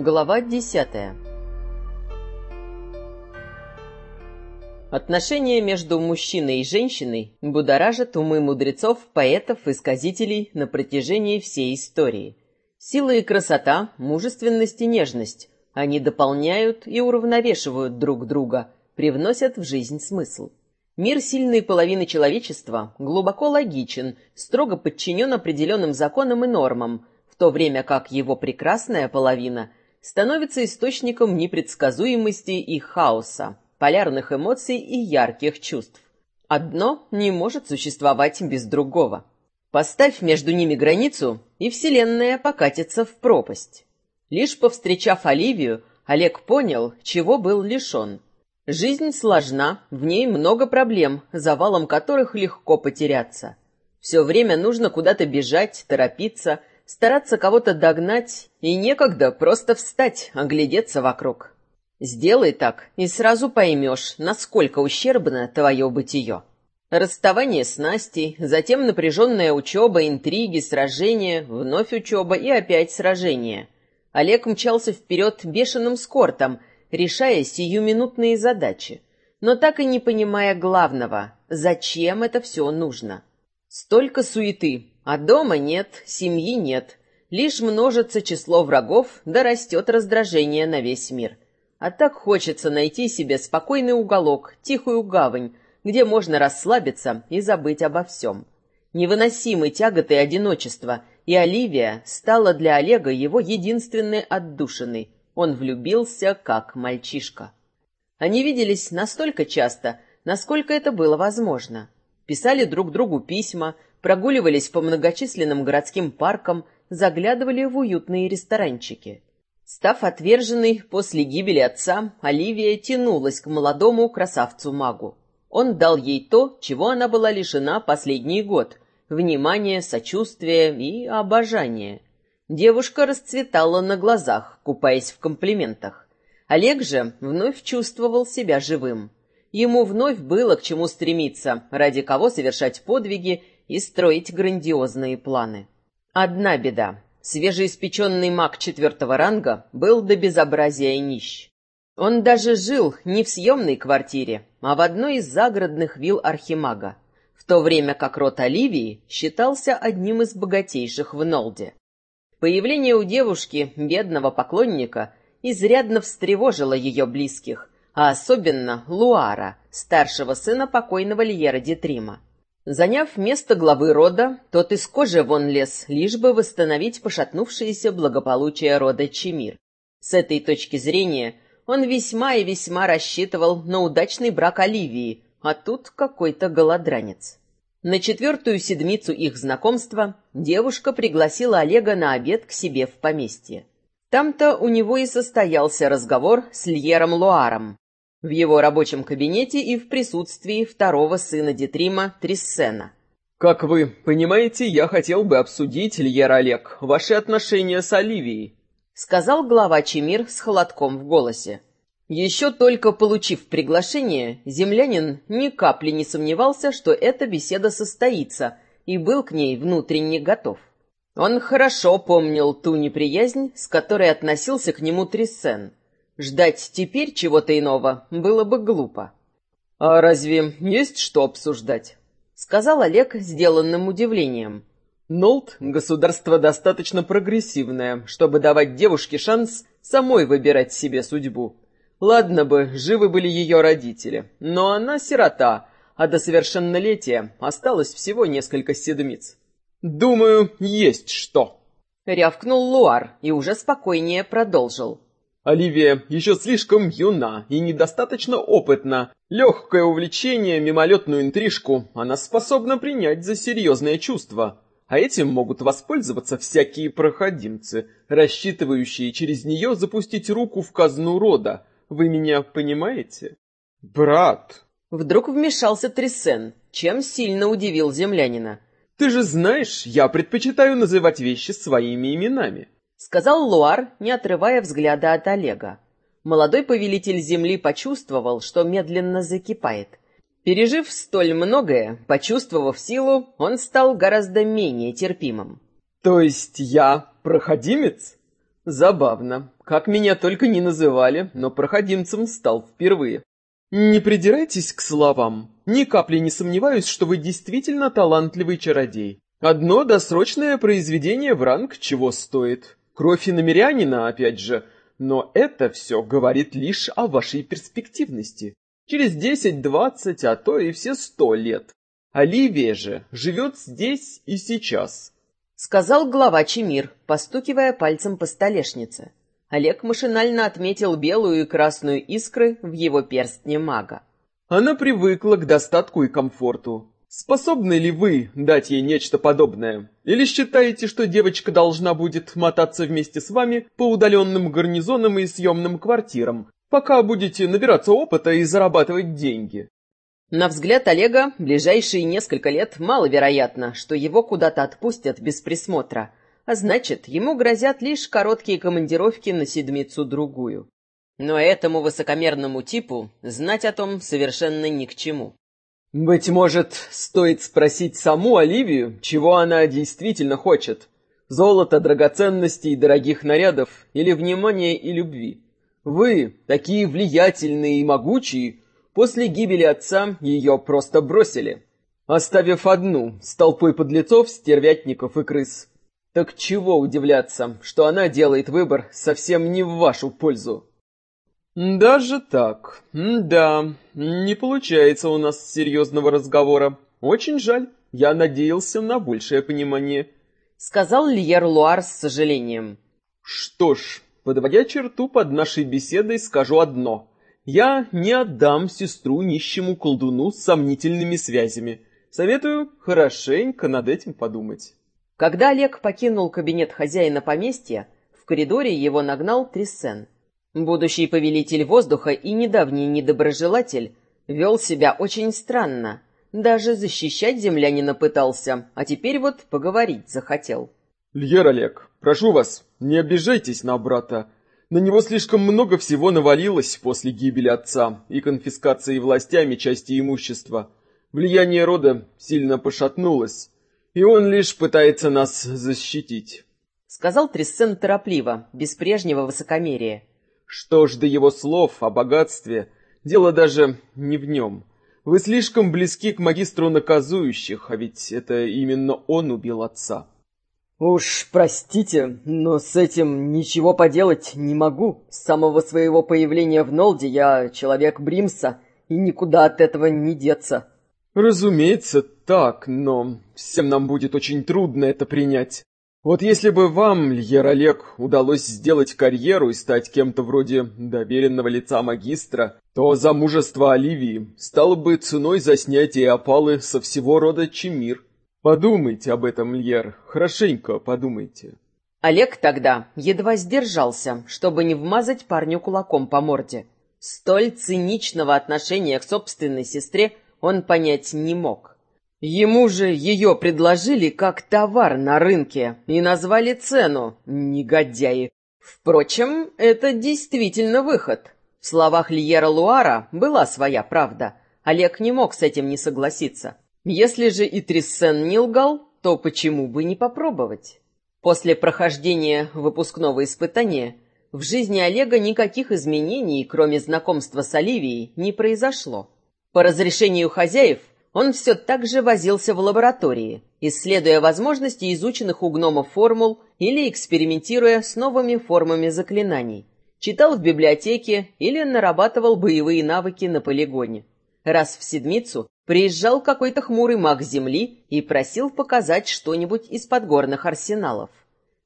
Глава десятая Отношения между мужчиной и женщиной будоражат умы мудрецов, поэтов и сказителей на протяжении всей истории. Сила и красота, мужественность и нежность. Они дополняют и уравновешивают друг друга, привносят в жизнь смысл. Мир сильной половины человечества глубоко логичен, строго подчинен определенным законам и нормам, в то время как его прекрасная половина становится источником непредсказуемости и хаоса, полярных эмоций и ярких чувств. Одно не может существовать без другого. Поставь между ними границу, и Вселенная покатится в пропасть. Лишь повстречав Оливию, Олег понял, чего был лишен – Жизнь сложна, в ней много проблем, завалом которых легко потеряться. Все время нужно куда-то бежать, торопиться, стараться кого-то догнать, и некогда просто встать, оглядеться вокруг. Сделай так, и сразу поймешь, насколько ущербно твое бытие. Расставание с Настей, затем напряженная учеба, интриги, сражения, вновь учеба и опять сражения. Олег мчался вперед бешеным скортом, решая сиюминутные задачи, но так и не понимая главного, зачем это все нужно. Столько суеты, а дома нет, семьи нет, лишь множится число врагов, да растет раздражение на весь мир. А так хочется найти себе спокойный уголок, тихую гавань, где можно расслабиться и забыть обо всем. Невыносимой тяготы одиночества, и Оливия стала для Олега его единственной отдушиной, он влюбился, как мальчишка. Они виделись настолько часто, насколько это было возможно. Писали друг другу письма, прогуливались по многочисленным городским паркам, заглядывали в уютные ресторанчики. Став отверженной после гибели отца, Оливия тянулась к молодому красавцу-магу. Он дал ей то, чего она была лишена последний год — внимание, сочувствие и обожание. Девушка расцветала на глазах, купаясь в комплиментах. Олег же вновь чувствовал себя живым. Ему вновь было к чему стремиться, ради кого совершать подвиги и строить грандиозные планы. Одна беда. Свежеиспеченный маг четвертого ранга был до безобразия нищ. Он даже жил не в съемной квартире, а в одной из загородных вилл Архимага, в то время как род Оливии считался одним из богатейших в Нолде. Появление у девушки, бедного поклонника, изрядно встревожило ее близких, а особенно Луара, старшего сына покойного Льера Детрима. Заняв место главы рода, тот из кожи вон лез, лишь бы восстановить пошатнувшееся благополучие рода Чемир. С этой точки зрения он весьма и весьма рассчитывал на удачный брак Оливии, а тут какой-то голодранец. На четвертую седмицу их знакомства девушка пригласила Олега на обед к себе в поместье. Там-то у него и состоялся разговор с Льером Луаром. В его рабочем кабинете и в присутствии второго сына Детрима Триссена. «Как вы понимаете, я хотел бы обсудить, Льер Олег, ваши отношения с Оливией», сказал глава Чемир с холодком в голосе. Еще только получив приглашение, землянин ни капли не сомневался, что эта беседа состоится, и был к ней внутренне готов. Он хорошо помнил ту неприязнь, с которой относился к нему Триссен. Ждать теперь чего-то иного было бы глупо. «А разве есть что обсуждать?» — сказал Олег сделанным удивлением. «Нолт — государство достаточно прогрессивное, чтобы давать девушке шанс самой выбирать себе судьбу». Ладно бы, живы были ее родители, но она сирота, а до совершеннолетия осталось всего несколько седмиц. Думаю, есть что. Рявкнул Луар и уже спокойнее продолжил. Оливия еще слишком юна и недостаточно опытна. Легкое увлечение, мимолетную интрижку она способна принять за серьезное чувство. А этим могут воспользоваться всякие проходимцы, рассчитывающие через нее запустить руку в казну рода, вы меня понимаете? Брат. Вдруг вмешался Трисен, чем сильно удивил землянина. Ты же знаешь, я предпочитаю называть вещи своими именами. Сказал Луар, не отрывая взгляда от Олега. Молодой повелитель земли почувствовал, что медленно закипает. Пережив столь многое, почувствовав силу, он стал гораздо менее терпимым. «То есть я проходимец?» Забавно. Как меня только не называли, но проходимцем стал впервые. Не придирайтесь к словам. Ни капли не сомневаюсь, что вы действительно талантливый чародей. Одно досрочное произведение в ранг чего стоит. Кровь и намерянина, опять же. Но это все говорит лишь о вашей перспективности. Через десять, двадцать, а то и все сто лет. Оливия же живет здесь и сейчас сказал глава Чемир, постукивая пальцем по столешнице. Олег машинально отметил белую и красную искры в его перстне мага. Она привыкла к достатку и комфорту. Способны ли вы дать ей нечто подобное? Или считаете, что девочка должна будет мотаться вместе с вами по удаленным гарнизонам и съемным квартирам, пока будете набираться опыта и зарабатывать деньги? На взгляд Олега, ближайшие несколько лет маловероятно, что его куда-то отпустят без присмотра, а значит, ему грозят лишь короткие командировки на седмицу-другую. Но этому высокомерному типу знать о том совершенно ни к чему. «Быть может, стоит спросить саму Оливию, чего она действительно хочет? Золото, драгоценностей, дорогих нарядов или внимания и любви? Вы, такие влиятельные и могучие, После гибели отца ее просто бросили, оставив одну с толпой подлецов, стервятников и крыс. Так чего удивляться, что она делает выбор совсем не в вашу пользу? Даже так. Да, не получается у нас серьезного разговора. Очень жаль. Я надеялся на большее понимание. Сказал Льер Луар с сожалением. Что ж, подводя черту под нашей беседой, скажу одно. Я не отдам сестру нищему колдуну с сомнительными связями. Советую хорошенько над этим подумать. Когда Олег покинул кабинет хозяина поместья, в коридоре его нагнал Триссен. Будущий повелитель воздуха и недавний недоброжелатель вел себя очень странно. Даже защищать землянина пытался, а теперь вот поговорить захотел. «Льер Олег, прошу вас, не обижайтесь на брата. На него слишком много всего навалилось после гибели отца и конфискации властями части имущества. Влияние рода сильно пошатнулось, и он лишь пытается нас защитить. Сказал Триссен торопливо, без прежнего высокомерия. Что ж до его слов о богатстве, дело даже не в нем. Вы слишком близки к магистру наказующих, а ведь это именно он убил отца. «Уж простите, но с этим ничего поделать не могу. С самого своего появления в Нолде я человек Бримса, и никуда от этого не деться». «Разумеется, так, но всем нам будет очень трудно это принять. Вот если бы вам, Льер Олег, удалось сделать карьеру и стать кем-то вроде доверенного лица магистра, то замужество Оливии стало бы ценой за снятие опалы со всего рода Чемир. Подумайте об этом, Льер, хорошенько подумайте. Олег тогда едва сдержался, чтобы не вмазать парню кулаком по морде. Столь циничного отношения к собственной сестре он понять не мог. Ему же ее предложили как товар на рынке и назвали цену, негодяи. Впрочем, это действительно выход. В словах Льера Луара была своя правда. Олег не мог с этим не согласиться. Если же и Триссен не лгал, то почему бы не попробовать? После прохождения выпускного испытания в жизни Олега никаких изменений, кроме знакомства с Оливией, не произошло. По разрешению хозяев он все так же возился в лаборатории, исследуя возможности изученных у гномов формул или экспериментируя с новыми формами заклинаний. Читал в библиотеке или нарабатывал боевые навыки на полигоне. Раз в седмицу Приезжал какой-то хмурый маг земли и просил показать что-нибудь из подгорных арсеналов.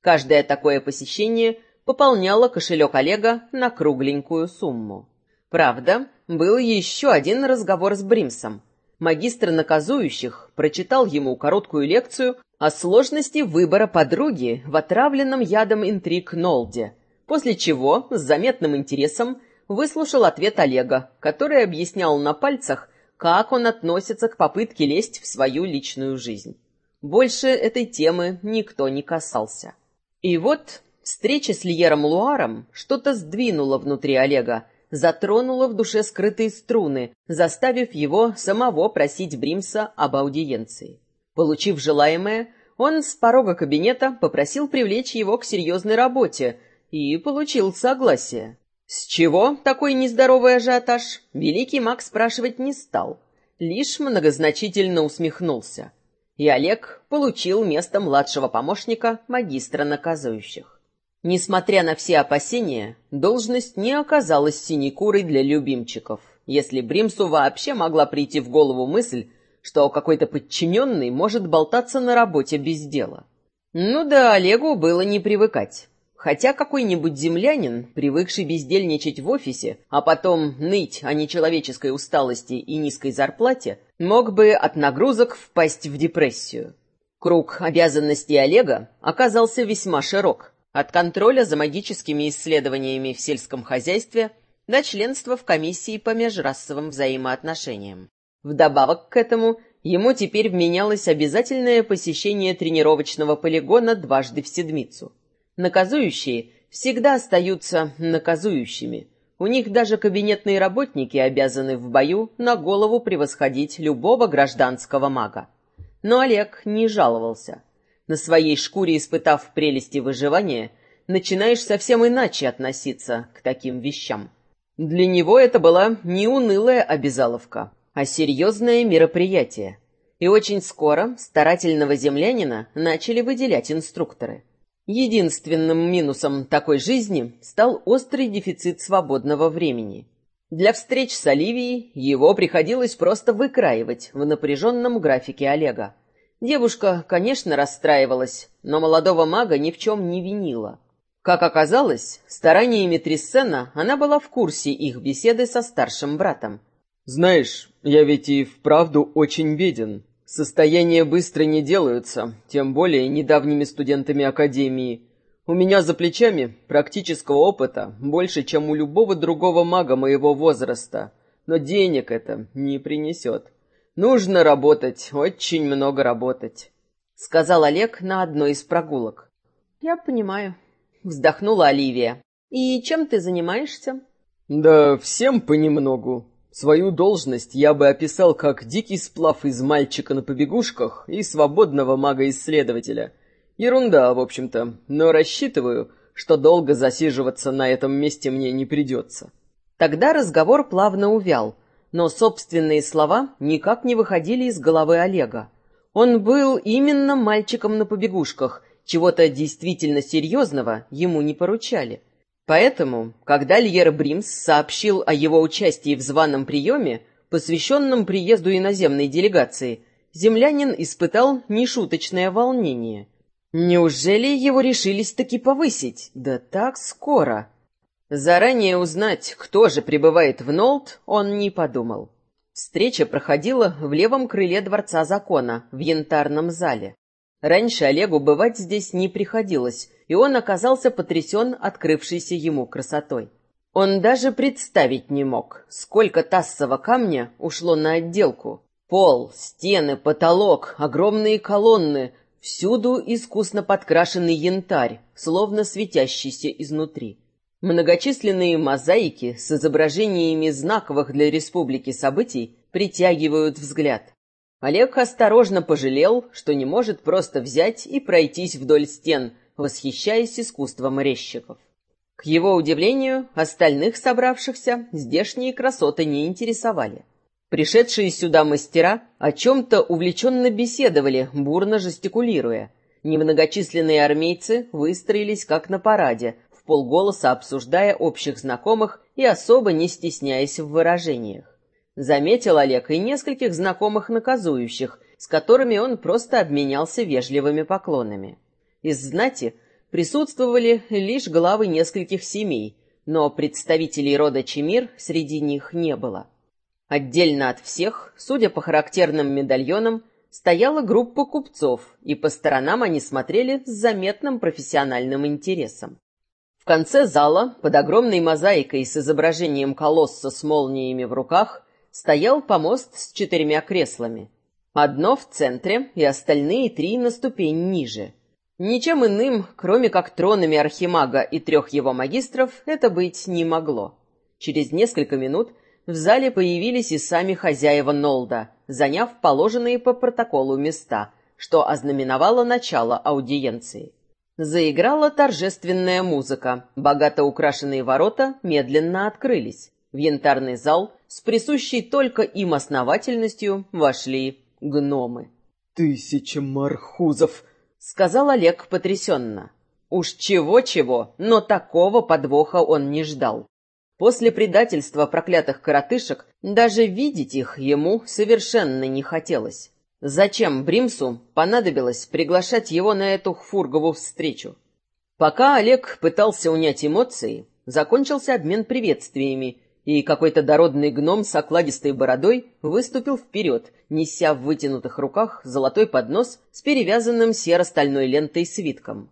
Каждое такое посещение пополняло кошелек Олега на кругленькую сумму. Правда, был еще один разговор с Бримсом. Магистр наказующих прочитал ему короткую лекцию о сложности выбора подруги в отравленном ядом интриг Нолде, после чего с заметным интересом выслушал ответ Олега, который объяснял на пальцах, как он относится к попытке лезть в свою личную жизнь. Больше этой темы никто не касался. И вот встреча с Льером Луаром что-то сдвинула внутри Олега, затронула в душе скрытые струны, заставив его самого просить Бримса об аудиенции. Получив желаемое, он с порога кабинета попросил привлечь его к серьезной работе и получил согласие. С чего такой нездоровый ажиотаж? Великий маг спрашивать не стал, лишь многозначительно усмехнулся. И Олег получил место младшего помощника магистра наказующих. Несмотря на все опасения, должность не оказалась синекурой для любимчиков, если Бримсу вообще могла прийти в голову мысль, что какой-то подчиненный может болтаться на работе без дела. Ну да, Олегу было не привыкать. Хотя какой-нибудь землянин, привыкший бездельничать в офисе, а потом ныть о нечеловеческой усталости и низкой зарплате, мог бы от нагрузок впасть в депрессию. Круг обязанностей Олега оказался весьма широк. От контроля за магическими исследованиями в сельском хозяйстве до членства в комиссии по межрасовым взаимоотношениям. Вдобавок к этому ему теперь вменялось обязательное посещение тренировочного полигона дважды в седмицу – Наказующие всегда остаются наказующими. У них даже кабинетные работники обязаны в бою на голову превосходить любого гражданского мага. Но Олег не жаловался. На своей шкуре испытав прелести выживания, начинаешь совсем иначе относиться к таким вещам. Для него это была не унылая обязаловка, а серьезное мероприятие. И очень скоро старательного землянина начали выделять инструкторы – Единственным минусом такой жизни стал острый дефицит свободного времени. Для встреч с Оливией его приходилось просто выкраивать в напряженном графике Олега. Девушка, конечно, расстраивалась, но молодого мага ни в чем не винила. Как оказалось, стараниями Триссена она была в курсе их беседы со старшим братом. «Знаешь, я ведь и вправду очень беден», Состояния быстро не делаются, тем более недавними студентами Академии. У меня за плечами практического опыта больше, чем у любого другого мага моего возраста, но денег это не принесет. Нужно работать, очень много работать», — сказал Олег на одной из прогулок. «Я понимаю», — вздохнула Оливия. «И чем ты занимаешься?» «Да всем понемногу. Свою должность я бы описал как дикий сплав из мальчика на побегушках и свободного мага-исследователя. Ерунда, в общем-то, но рассчитываю, что долго засиживаться на этом месте мне не придется. Тогда разговор плавно увял, но собственные слова никак не выходили из головы Олега. Он был именно мальчиком на побегушках, чего-то действительно серьезного ему не поручали. Поэтому, когда Льер Бримс сообщил о его участии в званом приеме, посвященном приезду иноземной делегации, землянин испытал нешуточное волнение. Неужели его решились таки повысить? Да так скоро. Заранее узнать, кто же прибывает в Нолт, он не подумал. Встреча проходила в левом крыле Дворца Закона, в янтарном зале. Раньше Олегу бывать здесь не приходилось, и он оказался потрясен открывшейся ему красотой. Он даже представить не мог, сколько тассового камня ушло на отделку. Пол, стены, потолок, огромные колонны — всюду искусно подкрашенный янтарь, словно светящийся изнутри. Многочисленные мозаики с изображениями знаковых для республики событий притягивают взгляд. Олег осторожно пожалел, что не может просто взять и пройтись вдоль стен, восхищаясь искусством резчиков. К его удивлению, остальных собравшихся здешние красоты не интересовали. Пришедшие сюда мастера о чем-то увлеченно беседовали, бурно жестикулируя. Немногочисленные армейцы выстроились как на параде, в полголоса обсуждая общих знакомых и особо не стесняясь в выражениях. Заметил Олег и нескольких знакомых наказующих, с которыми он просто обменялся вежливыми поклонами. Из знати присутствовали лишь главы нескольких семей, но представителей рода Чемир среди них не было. Отдельно от всех, судя по характерным медальонам, стояла группа купцов, и по сторонам они смотрели с заметным профессиональным интересом. В конце зала, под огромной мозаикой с изображением колосса с молниями в руках, стоял помост с четырьмя креслами. Одно в центре и остальные три на ступень ниже. Ничем иным, кроме как тронами архимага и трех его магистров, это быть не могло. Через несколько минут в зале появились и сами хозяева Нолда, заняв положенные по протоколу места, что ознаменовало начало аудиенции. Заиграла торжественная музыка. Богато украшенные ворота медленно открылись. В янтарный зал с присущей только им основательностью вошли гномы. «Тысяча мархузов!» — сказал Олег потрясенно. Уж чего-чего, но такого подвоха он не ждал. После предательства проклятых коротышек даже видеть их ему совершенно не хотелось. Зачем Бримсу понадобилось приглашать его на эту фургову встречу? Пока Олег пытался унять эмоции, закончился обмен приветствиями, и какой-то дородный гном с окладистой бородой выступил вперед, неся в вытянутых руках золотой поднос с перевязанным серо-стальной лентой свитком.